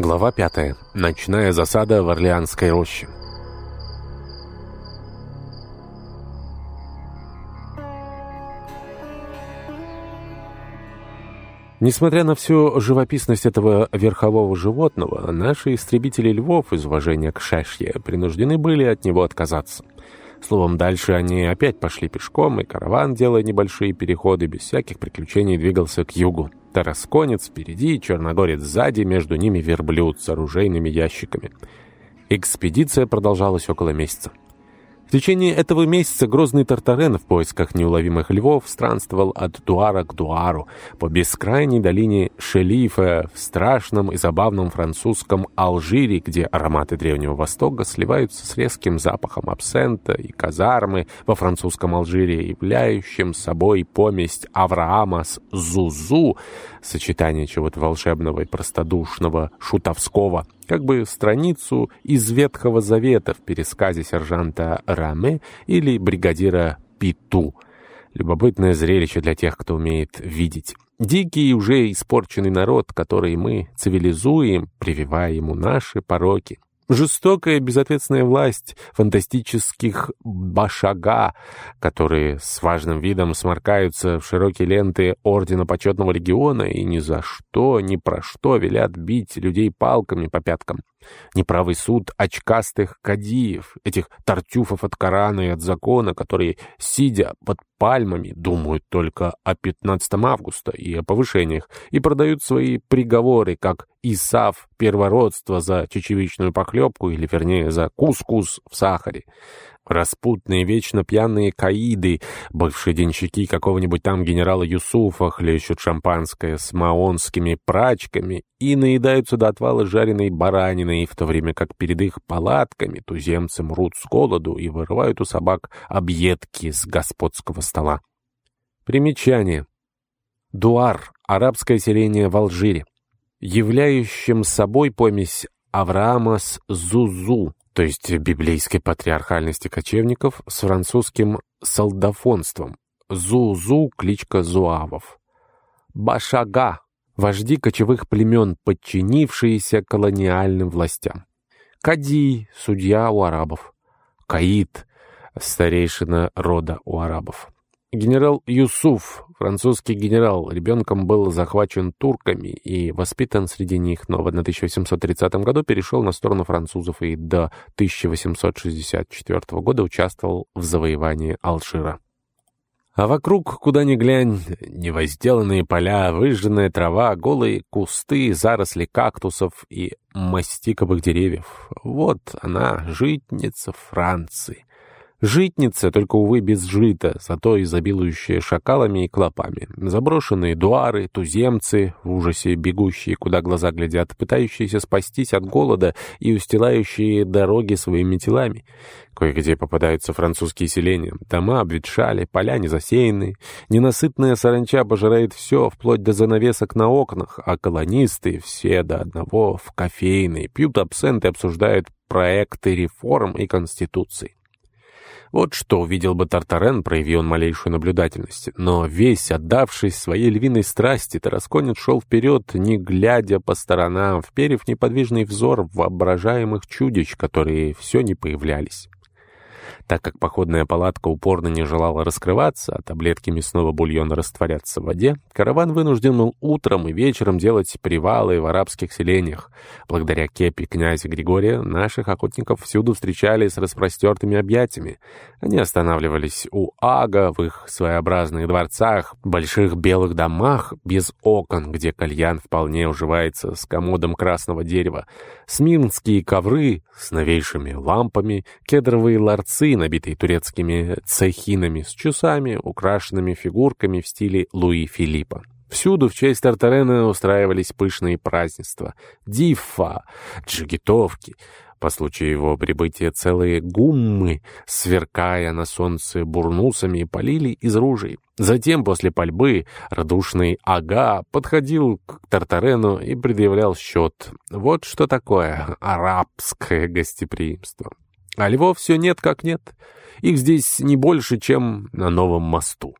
Глава 5. Ночная засада в Орлеанской роще. Несмотря на всю живописность этого верхового животного, наши истребители львов из уважения к шашье принуждены были от него отказаться. Словом, дальше они опять пошли пешком, и караван, делая небольшие переходы, без всяких приключений двигался к югу. Тарасконец впереди, Черногорец сзади, между ними верблюд с оружейными ящиками. Экспедиция продолжалась около месяца. В течение этого месяца грозный Тартарен в поисках неуловимых львов странствовал от Дуара к Дуару по бескрайней долине Шелифа в страшном и забавном французском Алжире, где ароматы Древнего Востока сливаются с резким запахом абсента и казармы во французском Алжире, являющим собой поместь Авраама с Зузу, сочетание чего-то волшебного и простодушного, шутовского – как бы страницу из Ветхого Завета в пересказе сержанта Раме или бригадира Питу. Любопытное зрелище для тех, кто умеет видеть. Дикий и уже испорченный народ, который мы цивилизуем, прививая ему наши пороки. Жестокая безответственная власть фантастических башага, которые с важным видом сморкаются в широкие ленты Ордена Почетного Легиона и ни за что, ни про что велят бить людей палками по пяткам. Неправый суд очкастых кадиев, этих тартюфов от Корана и от закона, которые, сидя под пальмами, думают только о 15 августа и о повышениях, и продают свои приговоры, как Исав первородство за чечевичную похлебку, или, вернее, за кускус в сахаре. Распутные, вечно пьяные каиды, бывшие денщики какого-нибудь там генерала Юсуфа, хлещут шампанское с маонскими прачками и наедаются до отвала жареной бараниной, в то время как перед их палатками туземцы мрут с голоду и вырывают у собак объедки с господского стола. Примечание. Дуар — арабское селение в Алжире, являющим собой помесь Авраама с Зузу, то есть библейской патриархальности кочевников с французским солдафонством. Зу-Зу — кличка зуавов. Башага — вожди кочевых племен, подчинившиеся колониальным властям. Кади — судья у арабов. Каид — старейшина рода у арабов. Генерал Юсуф, французский генерал, ребенком был захвачен турками и воспитан среди них, но в 1830 году перешел на сторону французов и до 1864 года участвовал в завоевании Алжира. А вокруг, куда ни глянь, невозделанные поля, выжженная трава, голые кусты, заросли кактусов и мастиковых деревьев. Вот она, житница Франции. Житница, только, увы, без жита, зато изобилующая шакалами и клопами. Заброшенные дуары, туземцы, в ужасе бегущие, куда глаза глядят, пытающиеся спастись от голода и устилающие дороги своими телами. Кое-где попадаются французские селения. Дома обветшали, поля не засеяны. Ненасытная саранча пожирает все, вплоть до занавесок на окнах, а колонисты все до одного в кофейной пьют абсенты и обсуждают проекты реформ и конституции. Вот что увидел бы Тартарен, проявил он малейшую наблюдательность. Но весь, отдавшись своей львиной страсти, Тарасконец шел вперед, не глядя по сторонам, вперев неподвижный взор в воображаемых чудищ, которые все не появлялись. Так как походная палатка упорно не желала раскрываться, а таблетки мясного бульона растворяться в воде, караван вынужден был утром и вечером делать привалы в арабских селениях. Благодаря кепи князя Григория наших охотников всюду встречали с распростертыми объятиями. Они останавливались у Ага в их своеобразных дворцах, больших белых домах без окон, где кальян вполне уживается с комодом красного дерева, смирнские ковры с новейшими лампами, кедровые ларцы, набитые турецкими цехинами с часами, украшенными фигурками в стиле Луи Филиппа. Всюду в честь Тартарена устраивались пышные празднества. Диффа, джигитовки. По случаю его прибытия целые гуммы, сверкая на солнце бурнусами, полили из ружей. Затем, после пальбы, радушный Ага подходил к Тартарену и предъявлял счет. Вот что такое арабское гостеприимство. А львов все нет как нет. Их здесь не больше, чем на новом мосту.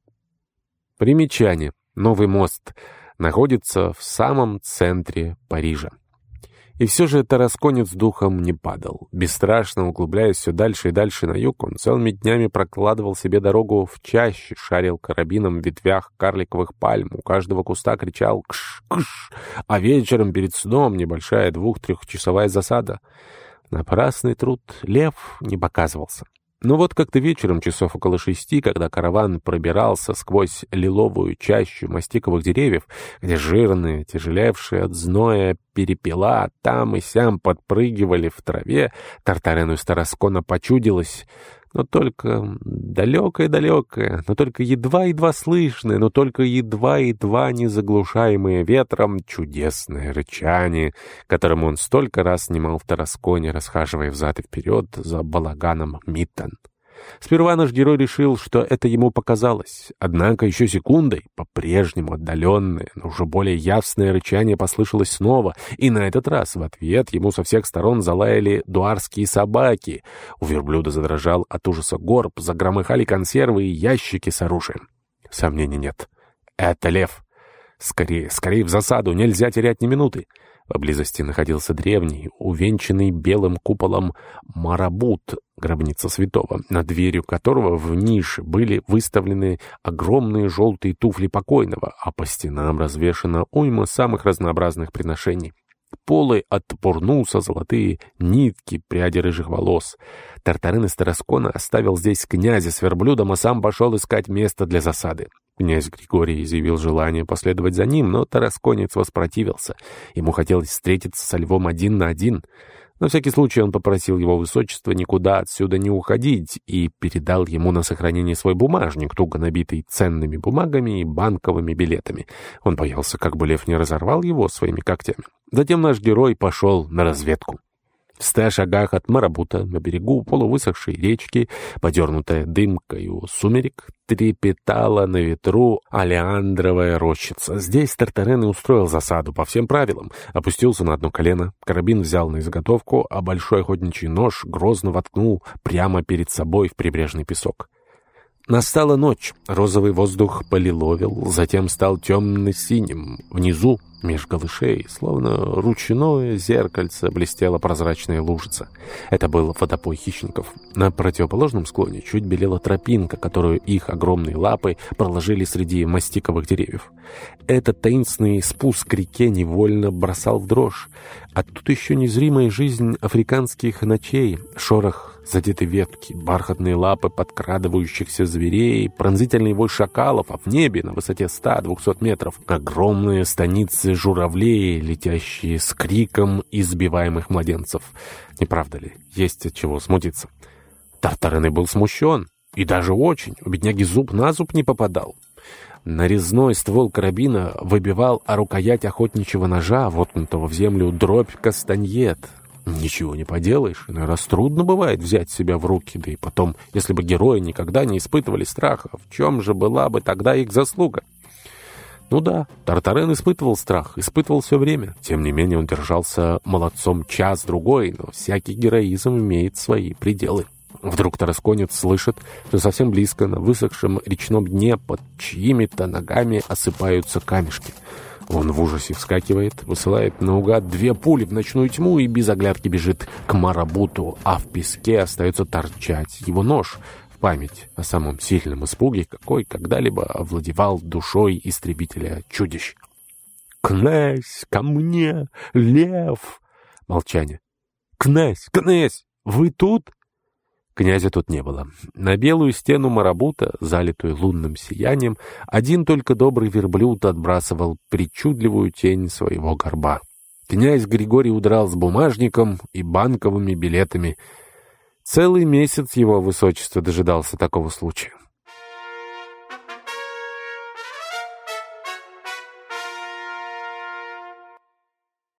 Примечание. Новый мост находится в самом центре Парижа. И все же Тарасконец духом не падал. Бесстрашно углубляясь все дальше и дальше на юг, он целыми днями прокладывал себе дорогу в чаще, шарил карабином в ветвях карликовых пальм, у каждого куста кричал «кш-кш», а вечером перед сном небольшая двух-трехчасовая засада. Напрасный труд лев не показывался. Но вот как-то вечером, часов около шести, когда караван пробирался сквозь лиловую чащу мастиковых деревьев, где жирные, тяжелевшие от зноя перепела там и сям подпрыгивали в траве, Тартарену из Тараскона почудилось, но только далекое-далекое, но только едва-едва слышное, но только едва-едва не заглушаемое ветром чудесное рычание, которому он столько раз снимал в Тарасконе, расхаживая взад и вперед за балаганом Миттон. Сперва наш герой решил, что это ему показалось. Однако еще секундой, по-прежнему отдаленное, но уже более явственное рычание послышалось снова, и на этот раз в ответ ему со всех сторон залаяли дуарские собаки. У верблюда задрожал от ужаса горб, загромыхали консервы и ящики с оружием. Сомнений нет. Это лев. Скорее, скорее в засаду, нельзя терять ни минуты. Поблизости находился древний, увенчанный белым куполом марабут, гробница святого, над дверью которого в нише были выставлены огромные желтые туфли покойного, а по стенам развешана уйма самых разнообразных приношений. Полы отпорнулся золотые нитки, пряди рыжих волос. Тартарын из Тараскона оставил здесь князя с верблюдом, а сам пошел искать место для засады. Князь Григорий изъявил желание последовать за ним, но Тарасконец воспротивился. Ему хотелось встретиться со львом один на один. На всякий случай он попросил его высочество никуда отсюда не уходить и передал ему на сохранение свой бумажник, туго набитый ценными бумагами и банковыми билетами. Он боялся, как бы лев не разорвал его своими когтями. Затем наш герой пошел на разведку. В ста шагах от Марабута, на берегу полувысохшей речки, подернутая дымкою сумерек, трепетала на ветру алиандровая рощица. Здесь Тартарен и устроил засаду по всем правилам. Опустился на одно колено, карабин взял на изготовку, а большой охотничий нож грозно воткнул прямо перед собой в прибрежный песок. Настала ночь, розовый воздух полиловил, затем стал темно-синим. Внизу Меж голышей, словно ручное зеркальце, блестела прозрачная лужица. Это был водопой хищников. На противоположном склоне чуть белела тропинка, которую их огромные лапы проложили среди мастиковых деревьев. Этот таинственный спуск к реке невольно бросал в дрожь. А тут еще незримая жизнь африканских ночей, шорох задеты ветки, бархатные лапы подкрадывающихся зверей, пронзительный вой шакалов, а в небе на высоте 100-200 метров огромные станицы журавлей, летящие с криком избиваемых младенцев. Не правда ли? Есть от чего смутиться. Тартарыны был смущен, и даже очень. У бедняги зуб на зуб не попадал. Нарезной ствол карабина выбивал о рукоять охотничьего ножа, воткнутого в землю дробь кастаньет. Ничего не поделаешь, иной раз трудно бывает взять себя в руки, да и потом, если бы герои никогда не испытывали страха, в чем же была бы тогда их заслуга? Ну да, Тартарен испытывал страх, испытывал все время. Тем не менее он держался молодцом час-другой, но всякий героизм имеет свои пределы. Вдруг Тарасконец слышит, что совсем близко на высохшем речном дне под чьими-то ногами осыпаются камешки — он в ужасе вскакивает, высылает наугад две пули в ночную тьму и без оглядки бежит к марабуту, а в песке остается торчать его нож в память о самом сильном испуге, какой когда-либо овладевал душой истребителя чудищ. «Князь, ко мне! Лев!» Молчание. «Князь! Князь! Вы тут?» Князя тут не было. На белую стену марабута, залитую лунным сиянием, один только добрый верблюд отбрасывал причудливую тень своего горба. Князь Григорий удрал с бумажником и банковыми билетами. Целый месяц его высочество дожидался такого случая.